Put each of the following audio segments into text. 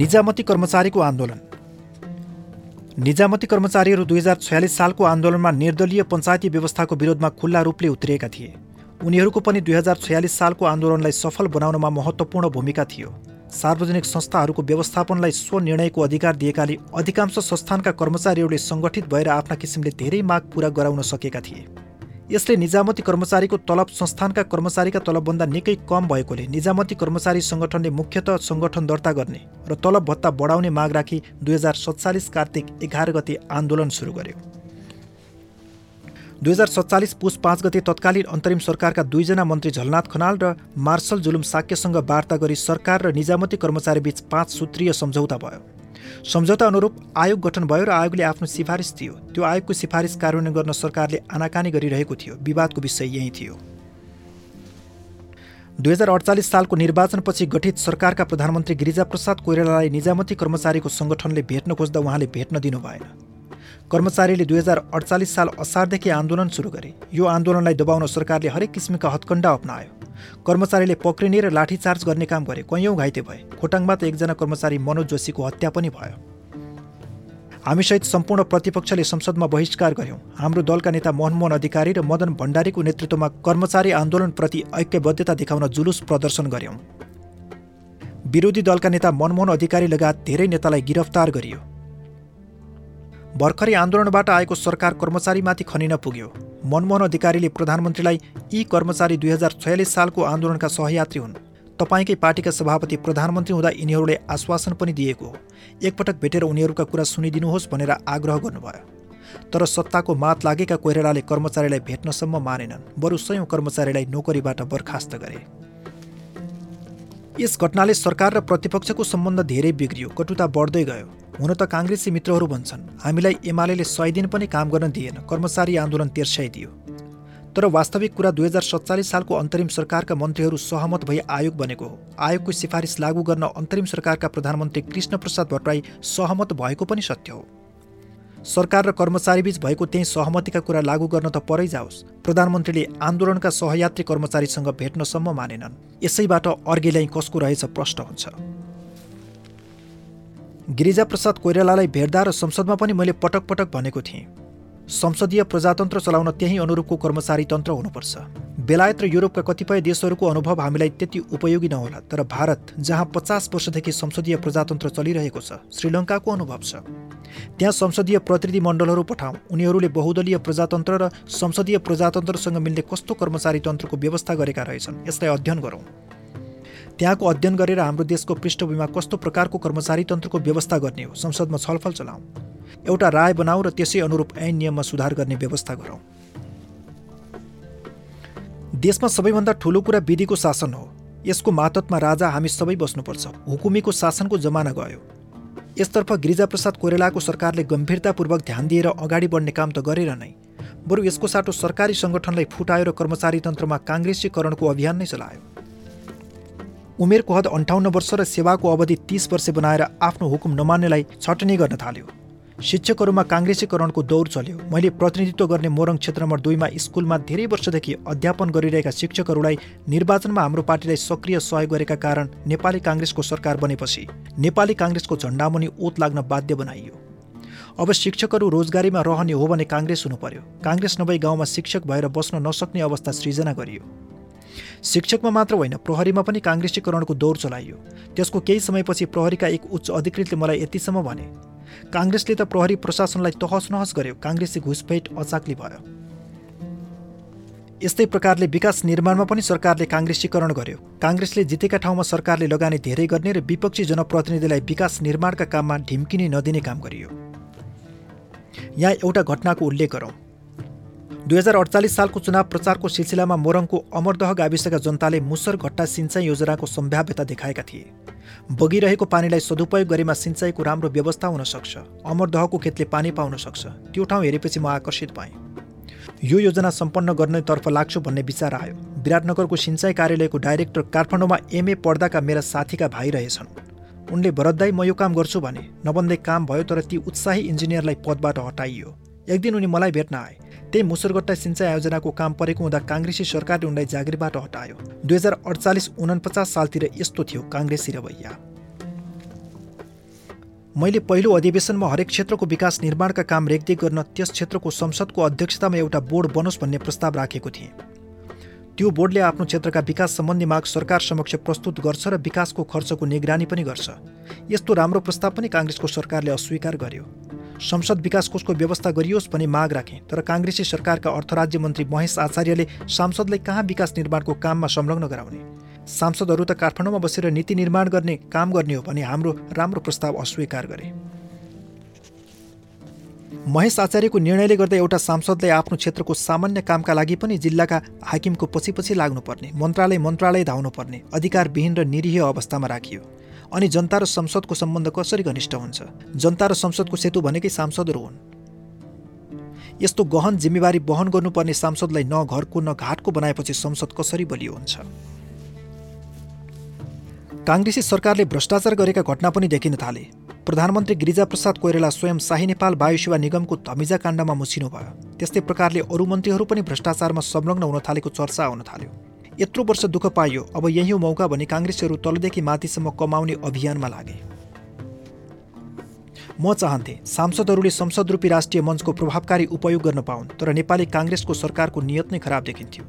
निजामती कर्मचारीको आन्दोलन। निजामती कर्मचारीहरू दुई हजार छयालिस सालको आन्दोलनमा निर्दलीय पञ्चायती व्यवस्थाको विरोधमा खुल्ला रूपले उत्रिएका थिए। उनीहरूको पनि दुई हजार छयालिस सालको आन्दोलनलाई सफल बनाउनमा महत्त्वपूर्ण भूमिका थियो। सार्वजनिक संस्थाहरूको व्यवस्थापनलाई स्वनिर्णयको अधिकार दिएकाले अधिकांश संस्थानका कर्मचारीहरूले सङ्गठित भएर आफ्ना किसिमले धेरै माग पूरा गराउन सकेका थिए। यसले निजामती कर्मचारीको तलब संस्थानका कर्मचारीका तलबभन्दा निकै कम भएकोले निजामती कर्मचारी सङ्गठनले मुख्यत सङ्गठन दर्ता गर्ने र तलब भत्ता बढाउने माग राखी दुई हजार सत्तालिस कार्तिक एघार गते आन्दोलन सुरु गर्यो। दुई हजार सत्तालिस पुस पाँच गते तत्कालीन अन्तरिम सरकारका दुईजना मन्त्री झलनाथ खनाल र मार्शल जुलुम साक्यसँग वार्ता गरी सरकार र निजामती कर्मचारीबीच पाँच सूत्रीय सम्झौता भयो। सम्झौता अनुरूप आयोग गठन भयो र आयोगले आफ्नो सिफारिस दियो त्यो आयोगको सिफारिस कार्यान्वयन गर्न सरकारले आनाकानी गरिरहेको थियो। विवादको विषय यही थियो। दुई हजार अडचालिस सालको निर्वाचनपछि गठित सरकारका प्रधानमन्त्री गिरिजाप्रसाद कोइरालालाई निजामती कर्मचारीको सङ्गठनले भेट्न खोज्दा उहाँले भेट्न दिनु भएन कर्मचारीले दुई हजार अडचालिस साल असारदेखि आन्दोलन सुरु गरे। यो आन्दोलनलाई दबाउन सरकारले हरेक किसिमका हत्कण्डा अप्नायो। कर्मचारीले पक्रिने र लाठीचार्ज गर्ने काम गरे। कैयौँ घाइते भए। खोटाङमा त एकजना कर्मचारी मनोज जोशीको हत्या पनि भयो। हामीसहित सम्पूर्ण प्रतिपक्षले संसदमा बहिष्कार गर्यौँ। हाम्रो दलका नेता मनमोहन अधिकारी र मदन भण्डारीको नेतृत्वमा कर्मचारी आन्दोलनप्रति ऐक्यबद्धता देखाउन जुलुस प्रदर्शन गर्यौँ। विरोधी दलका नेता मनमोहन अधिकारी लगायत धेरै नेतालाई गिरफ्तार गरियो। भर्खरै आन्दोलनबाट आएको सरकार कर्मचारीमाथि खनिन पुग्यो। मनमोहन अधिकारीले प्रधानमन्त्रीलाई यी कर्मचारी दुई हजार छयालिस सालको आन्दोलनका सहयात्री हुन्। तपाईँकै पार्टीका सभापति प्रधानमन्त्री हुँदा यिनीहरूले आश्वासन पनि दिएको। हो एकपटक भेटेर उनीहरूका कुरा सुनिदिनुहोस् भनेर आग्रह गर्नुभयो। तर सत्ताको मात लागेका कोइरालाले कर्मचारीलाई भेट्नसम्म मानेनन्। बरु सयौँ कर्मचारीलाई नोकरीबाट बर्खास्त गरे। यस घटनाले सरकार र प्रतिपक्षको सम्बन्ध धेरै बिग्रियो कटुता बढ्दै गयो। हुन त काङ्ग्रेसी मित्रहरू भन्छन्। हामीलाई एमाले सय दिन पनि काम गर्न दिएन कर्मचारी आन्दोलन तेर्स्याइदियो तर वास्तविक कुरा दुई हजार सत्तालिस सालको अन्तरिम सरकारका मन्त्रीहरू सहमत भई आयोग बनेको हो। आयोगको सिफारिस लागू गर्न अन्तरिम सरकारका प्रधानमन्त्री कृष्णप्रसाद भट्टराई सहमत भएको पनि सत्य हो। सरकार र कर्मचारीबीच भएको त्यही सहमतिका कुरा लागू गर्न त परै जाओस्। प्रधानमन्त्रीले आन्दोलनका सहयात्री कर्मचारीसँग भेट्नसम्म मानेनन्। यसैबाट अर्गेल्याई कसको रहेछ प्रश्न हुन्छ। गिरिजाप्रसाद कोइरालालाई भेट्दा र संसदमा पनि मैले पटक पटक भनेको थिएँ। संसदीय प्रजातन्त्र चलाउन त्यही अनुरूपको कर्मचारी तन्त्र हुनुपर्छ। बेलायत र युरोपका कतिपय देशहरूको अनुभव हामीलाई त्यति उपयोगी नहोला तर भारत जहाँ पचास वर्षदेखि संसदीय प्रजातन्त्र चलिरहेको छ श्रीलङ्काको अनुभव छ। त्यहाँ संसदीय प्रतिनिधि मण्डलहरू पठाउँ उनीहरूले बहुदलीय प्रजातन्त्र र संसदीय प्रजातन्त्रसँग मिल्ने कस्तो कर्मचारी तन्त्रको व्यवस्था गरेका रहेछन् यसलाई अध्ययन गरौँ। त्यहाँको अध्ययन गरेर हाम्रो देशको पृष्ठभूमिमा कस्तो प्रकारको कर्मचारी तन्त्रको व्यवस्था गर्ने हो? संसदमा छलफल चलाउँ। एउटा राय बनाऊ र त्यसै अनुरूप ऐन नियममा सुधार गर्ने व्यवस्था गरौँ। देशमा सबैभन्दा ठुलो कुरा विधिको शासन हो। यसको मातत्मा राजा हामी सबै बस्नुपर्छ। हुकुमीको शासनको जमाना गयो। यसतर्फ गिरिजाप्रसाद कोइरालाको सरकारले गम्भीरतापूर्वक ध्यान दिएर अगाडि बढ्ने काम त गरेर नै बरु यसको साटो सरकारी सङ्गठनलाई फुटायो र कर्मचारी तन्त्रमा काङ्ग्रेसीकरणको अभियान नै चलायो। उमेरको हद अन्ठाउन्न वर्ष र सेवाको अवधि तिस वर्ष बनाएर आफ्नो हुकुम नमान्नेलाई छटनी गर्न थाल्यो। शिक्षकहरूमा काङ्ग्रेसीकरणको दौर चल्यो। मैले प्रतिनिधित्व गर्ने मोरङ क्षेत्र नम्बर दुईमा स्कुलमा धेरै वर्षदेखि अध्यापन गरिरहेका शिक्षकहरूलाई निर्वाचनमा हाम्रो पार्टीलाई सक्रिय सहयोग गरेका कारण नेपाली काङ्ग्रेसको सरकार बनेपछि नेपाली काङ्ग्रेसको झन्डामुनि ओत लाग्न बाध्य बनाइयो। अब शिक्षकहरू रोजगारीमा रहने हो भने काङ्ग्रेस हुनु पर्यो। काङ्ग्रेस नभई गाउँमा शिक्षक भएर बस्न नसक्ने अवस्था सृजना गरियो। शिक्षकमा मात्र होइन प्रहरीमा पनि काङ्ग्रेसीकरणको दौर चलाइयो। त्यसको केही समयपछि प्रहरीका एक उच्च अधिकृतले मलाई यतिसम्म भने काङ्ग्रेसले त प्रहरी प्रशासनलाई तहस नहस गर्यो काङ्ग्रेसी घुसपेट अचाक्ली भयो। यस्तै प्रकारले विकास निर्माणमा पनि सरकारले काङ्ग्रेसीकरण गर्यो। काङ्ग्रेसले जितेका ठाउँमा सरकारले लगानी धेरै गर्ने र विपक्षी जनप्रतिनिधिलाई विकास निर्माणका काममा ढिम्किने नदिने काम गरियो। यहाँ एउटा घटनाको उल्लेख गरौँ। दुई हजार अडचालिस सालको चुनाव प्रचारको सिलसिलामा मोरङको अमरदह गाविसका जनताले मुसर घट्टा सिँचाइ योजनाको सम्भाव्यता देखाएका थिए। बगिरहेको पानीलाई सदुपयोग गरेमा सिँचाइको राम्रो व्यवस्था हुन सक्छ। अमरदहको खेतले पानी पाउन सक्छ। त्यो ठाउँ हेरेपछि म आकर्षित भएँ। यो योजना सम्पन्न गर्नेतर्फ लाग्छु भन्ने विचार आयो। विराटनगरको सिँचाइ कार्यालयको डाइरेक्टर काठमाडौँमा एमए पढ्दाका मेरा साथीका भाइ रहेछन्। उनले भरतदाई म यो काम गर्छु भने। नबन्दै काम भयो तर ती उत्साही इन्जिनियरलाई पदबाट हटाइयो। एक दिन उनी मलाई भेट्न आए। त्यही मुसुरगट्टा सिँचाइ आयोजनाको काम परेको हुँदा काङ्ग्रेसी सरकारले उनलाई जागिरबाट हटायो। दुई हजार अडचालिस उनपचास सालतिर यस्तो थियो काङ्ग्रेसी रवैया। मैले पहिलो अधिवेशनमा हरेक क्षेत्रको विकास निर्माणका काम रेखदेख गर्न त्यस क्षेत्रको संसदको अध्यक्षतामा एउटा बोर्ड बनोस् भन्ने प्रस्ताव राखेको थिएँ। त्यो बोर्डले आफ्नो क्षेत्रका विकास सम्बन्धी माग सरकार समक्ष प्रस्तुत गर्छ र विकासको खर्चको निगरानी पनि गर्छ। यस्तो राम्रो प्रस्ताव पनि काङ्ग्रेसको सरकारले अस्वीकार गर्यो। संसद विकास कोषको व्यवस्था गरियोस् भन्ने माग राखे। तर काङ्ग्रेसी सरकारका अर्थराज्य मन्त्री महेश आचार्यले सांसदलाई कहाँ विकास निर्माणको काममा संलग्न गराउने? सांसदहरू त काठमाडौँमा बसेर नीति निर्माण गर्ने काम गर्ने हो भने हाम्रो राम्रो प्रस्ताव अस्वीकार गरे। महेश आचार्यको निर्णयले गर्दा एउटा सांसदलाई आफ्नो क्षेत्रको सामान्य कामका लागि पनि जिल्लाका हाकिमको पछि पछि लाग्नुपर्ने मन्त्रालय मन्त्रालय धाउनुपर्ने अधिकारविहीन र निरीह अवस्थामा राखियो। अनि जनता र संसदको सम्बन्ध कसरी घनिष्ठ हुन्छ? जनता र संसदको सेतु भनेकै सांसदहरू हुन्। यस्तो गहन जिम्मेवारी वहन गर्नुपर्ने सांसदलाई न घरको न घाटको बनाएपछि संसद कसरी बलियो हुन्छ? काङ्ग्रेसी सरकारले भ्रष्टाचार गरेका घटना पनि देखिन थाले। प्रधानमन्त्री गिरिजाप्रसाद कोइराला स्वयं शाही नेपाल वायुसेवा निगमको धमिजा काण्डमा मुसिनु भयो त्यस्तै प्रकारले अरू मन्त्रीहरू पनि भ्रष्टाचारमा संलग्न हुन थालेको चर्चा आउन थाल्यो। यत्रो वर्ष दुःख पाइयो अब यही मौका भने काङ्ग्रेसहरू तलदेखि माथिसम्म कमाउने अभियानमा लागे। म चाहन्थेँ सांसदहरूले संसद रूपी राष्ट्रिय मञ्चको प्रभावकारी उपयोग गर्न पाउन् तर नेपाली काङ्ग्रेसको सरकारको नियत नै खराब देखिन्थ्यो।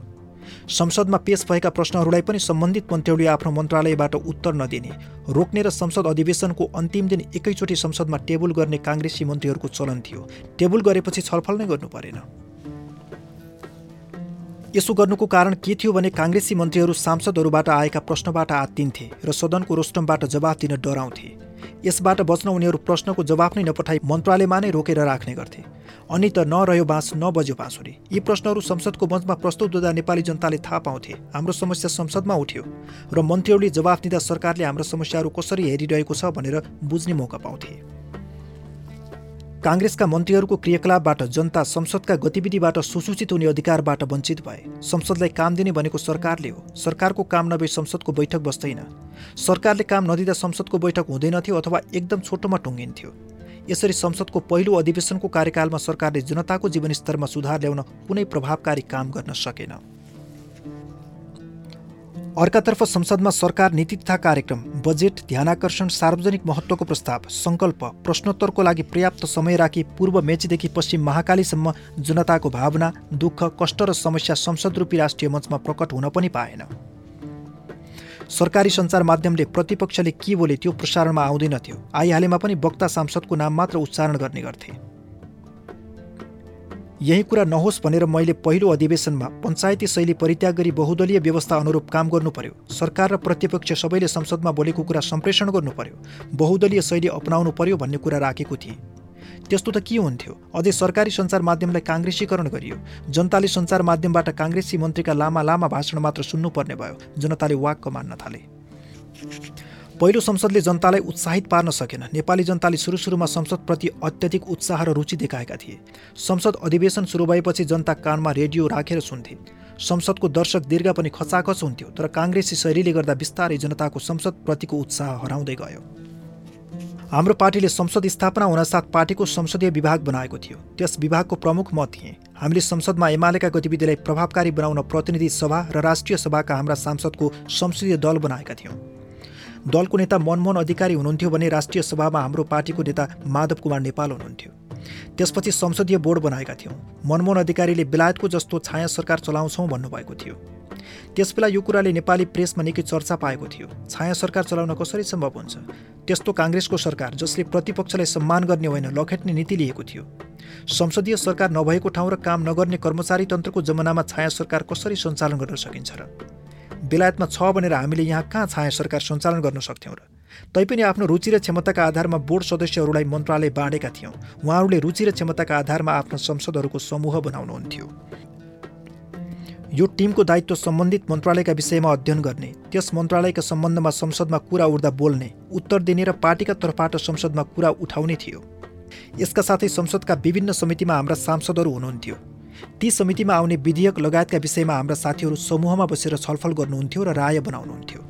संसदमा पेश भएका प्रश्नहरूलाई पनि सम्बन्धित मन्त्रीहरूले आफ्नो मन्त्रालयबाट उत्तर नदिने रोक्ने र संसद अधिवेशनको अन्तिम दिन एकैचोटि संसदमा टेबल गर्ने काङ्ग्रेसी मन्त्रीहरूको चलन थियो। टेबल गरेपछि छलफल नै गर्नु परेन। यसो गर्नुको कारण के थियो भने काङ्ग्रेसी मन्त्रीहरू सांसदहरूबाट आएका प्रश्नबाट आत्तिन्थे र सदनको रोस्टमबाट जवाफ दिन डराउँथे। यसबाट बच्न उनीहरू प्रश्नको जवाफ नै नपठाई मन्त्रालयमा नै रोकेर राख्ने गर्थे। अनि त नरह्यो बाँस नबज्यो बाँसुरी। यी प्रश्नहरू संसदको मञ्चमा प्रस्तुत हुँदा नेपाली जनताले थाहा पाउँथे हाम्रो समस्या संसदमा उठ्यो र मन्त्रीहरूले जवाफ दिँदा सरकारले हाम्रो समस्याहरू कसरी हेरिरहेको छ भनेर बुझ्ने मौका पाउँथे। काङ्ग्रेसका मन्त्रीहरूको क्रियाकलापबाट जनता संसदका गतिविधिबाट सुसूचित हुने अधिकारबाट वञ्चित भए। संसदलाई काम दिने भनेको सरकारले हो। सरकारको काम नभए संसदको बैठक बस्दैन। सरकारले काम नदिँदा संसदको बैठक हुँदैनथ्यो अथवा एकदम छोटोमा टुङ्गिन्थ्यो। यसरी संसदको पहिलो अधिवेशनको कार्यकालमा सरकारले जनताको जीवनस्तरमा सुधार ल्याउन कुनै प्रभावकारी काम गर्न सकेन। अर्कातर्फ संसदमा सरकार नीति तथा कार्यक्रम बजेट ध्यानाकर्षण सार्वजनिक महत्त्वको प्रस्ताव सङ्कल्प प्रश्नोत्तरको लागि पर्याप्त समय राखी पूर्व मेचीदेखि पश्चिम महाकालीसम्म जनताको भावना दुःख कष्ट र समस्या संसद रूपी राष्ट्रिय मञ्चमा प्रकट हुन पनि पाएन। सरकारी सञ्चार माध्यमले प्रतिपक्षले के बोले त्यो प्रसारणमा आउँदैनथ्यो आइहालेमा पनि वक्ता सांसदको नाम मात्र उच्चारण गर्ने गर्थे। यही कुरा नहोस् भनेर मैले पहिलो अधिवेशनमा पञ्चायती शैली परित्याग गरी बहुदलीय व्यवस्था अनुरूप काम गर्नु पर्यो सरकार र प्रतिपक्ष सबैले संसदमा बोलेको कुरा सम्प्रेषण गर्नु पर्यो बहुदलीय शैली अपनाउनु पर्यो भन्ने कुरा राखेको थिएँ। त्यस्तो त के हुन्थ्यो? अझै सरकारी सञ्चार माध्यमलाई काङ्ग्रेसीकरण गरियो। जनताले सञ्चार माध्यमबाट काङ्ग्रेसी मन्त्रीका लामा लामा भाषण मात्र सुन्नुपर्ने भयो। जनताले वाक्क मान्न थाले। पहिलो संसदले जनतालाई उत्साहित पार्न सकेन। नेपाली जनताले सुरु सुरुमा संसदप्रति अत्यधिक उत्साह र रुचि देखाएका थिए। संसद अधिवेशन सुरु भएपछि जनता कानमा रेडियो राखेर सुन्थे। संसदको दर्शक दीर्घ पनि खचाखच हुन्थ्यो तर काङ्ग्रेसी शैलीले गर्दा बिस्तारै जनताको संसदप्रतिको उत्साह हराउँदै गयो। हाम्रो पार्टीले संसद स्थापना हुनसाथ पार्टीको संसदीय विभाग बनाएको थियो। त्यस विभागको प्रमुख म थिएँ। हामीले संसदमा एमालेका गतिविधिलाई प्रभावकारी बनाउन प्रतिनिधि सभा र राष्ट्रिय सभाका हाम्रा सांसदको संसदीय दल बनाएका थियौँ। दलको नेता मनमोहन अधिकारी हुनुहुन्थ्यो भने राष्ट्रिय सभामा हाम्रो पार्टीको नेता माधव कुमार नेपाल हुनुहुन्थ्यो। त्यसपछि संसदीय बोर्ड बनाएका थियौँ। मनमोहन अधिकारीले बेलायतको जस्तो छाया सरकार चलाउँछौँ भन्नुभएको थियो। त्यसबेला यो कुराले नेपाली प्रेसमा निकै चर्चा पाएको थियो। छाया सरकार चलाउन कसरी सम्भव हुन्छ? त्यस्तो काङ्ग्रेसको सरकार जसले प्रतिपक्षलाई सम्मान गर्ने होइन लखेट्ने नीति लिएको थियो। संसदीय सरकार नभएको ठाउँ र काम नगर्ने कर्मचारी तन्त्रको जमानामा छाया सरकार कसरी सञ्चालन गर्न सकिन्छ र बेलायतमा छ भनेर हामीले यहाँ कहाँ छाया सरकार सञ्चालन गर्न सक्थ्यौँ र? तैपनि आफ्नो रुचि र क्षमताका आधारमा बोर्ड सदस्यहरूलाई मन्त्रालय बाँडेका थियौँ। उहाँहरूले रुचि र क्षमताका आधारमा आफ्ना संसदहरूको समूह बनाउनुहुन्थ्यो। यो टिमको दायित्व सम्बन्धित मन्त्रालयका विषयमा अध्ययन गर्ने त्यस मन्त्रालयका सम्बन्धमा संसदमा कुरा उठ्दा बोल्ने उत्तर दिने र पार्टीका तर्फबाट संसदमा कुरा उठाउने थियो। यसका साथै संसदका विभिन्न समितिमा हाम्रा सांसदहरू हुनुहुन्थ्यो। ती समितिमा आउने विधेयक लगायतका विषयमा हाम्रा साथीहरू समूहमा बसेर छलफल गर्नुहुन्थ्यो र राय बनाउनुहुन्थ्यो।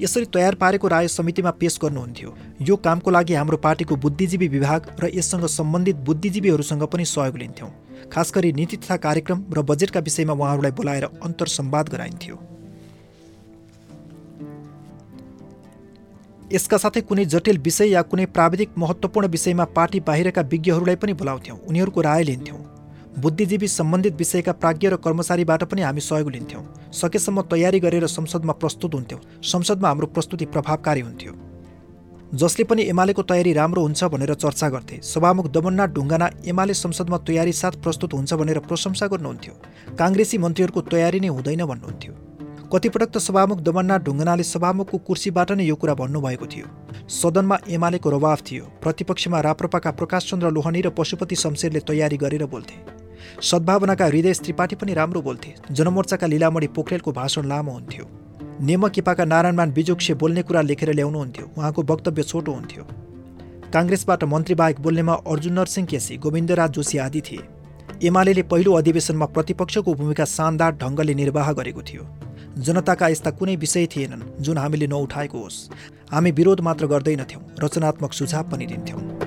यसरी तयार पारेको राय समितिमा पेश गर्नुहुन्थ्यो। यो कामको लागि हाम्रो पार्टीको बुद्धिजीवी विभाग र यससँग सम्बन्धित बुद्धिजीवीहरूसँग पनि सहयोग लिन्थ्यौँ। खास गरी नीति तथा कार्यक्रम र बजेटका विषयमा उहाँहरूलाई बोलाएर अन्तर संवाद गराइन्थ्यो। यसका साथै कुनै जटिल विषय या कुनै प्राविधिक महत्त्वपूर्ण विषयमा पार्टी बाहिरका विज्ञहरूलाई पनि बोलाउँथ्यौँ। उनीहरूको राय लिन्थ्यौँ। बुद्धिजीवी सम्बन्धित विषयका प्राज्ञ र कर्मचारीबाट पनि हामी सहयोग लिन्थ्यौँ। सकेसम्म तयारी गरेर संसदमा प्रस्तुत हुन्थ्यौँ। संसदमा हाम्रो प्रस्तुति प्रभावकारी हुन्थ्यो। जसले पनि एमालेको तयारी राम्रो हुन्छ भनेर चर्चा गर्थे। सभामुख दमननाथ ढुङ्गाना एमाले संसदमा तयारी साथ प्रस्तुत हुन्छ भनेर प्रशंसा गर्नुहुन्थ्यो। काङ्ग्रेसी मन्त्रीहरूको तयारी नै हुँदैन भन्नुहुन्थ्यो। कतिपटक त सभामुख दमननाथ ढुङ्गानाले सभामुखको कुर्सीबाट नै यो कुरा भन्नुभएको थियो। सदनमा एमालेको रवाफ थियो। प्रतिपक्षमा राप्रपाका प्रकाश चन्द्र लोहनी र पशुपति शमशेरले तयारी गरेर बोल्थे। सद्भावनाका हृदय त्रिपाठी पनि राम्रो बोल्थे। जनमोर्चाका लिलामणी पोखरेलको भाषण लामो हुन्थ्यो। नेमकिपाका नारायणमान बिजुक्से बोल्ने कुरा लेखेर ल्याउनुहुन्थ्यो। उहाँको वक्तव्य छोटो हुन्थ्यो। काङ्ग्रेसबाट मन्त्रीबाहेक बोल्नेमा अर्जुन नरसिंह केसी गोविन्दराज जोशी आदि थिए। एमाले पहिलो अधिवेशनमा प्रतिपक्षको भूमिका शानदार ढङ्गले निर्वाह गरेको थियो। जनताका यस्ता कुनै विषय थिएनन् जुन हामीले नउठाएको होस्। हामी विरोध मात्र गर्दैनथ्यौँ रचनात्मक सुझाव पनि दिन्थ्यौँ।